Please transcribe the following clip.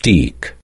steak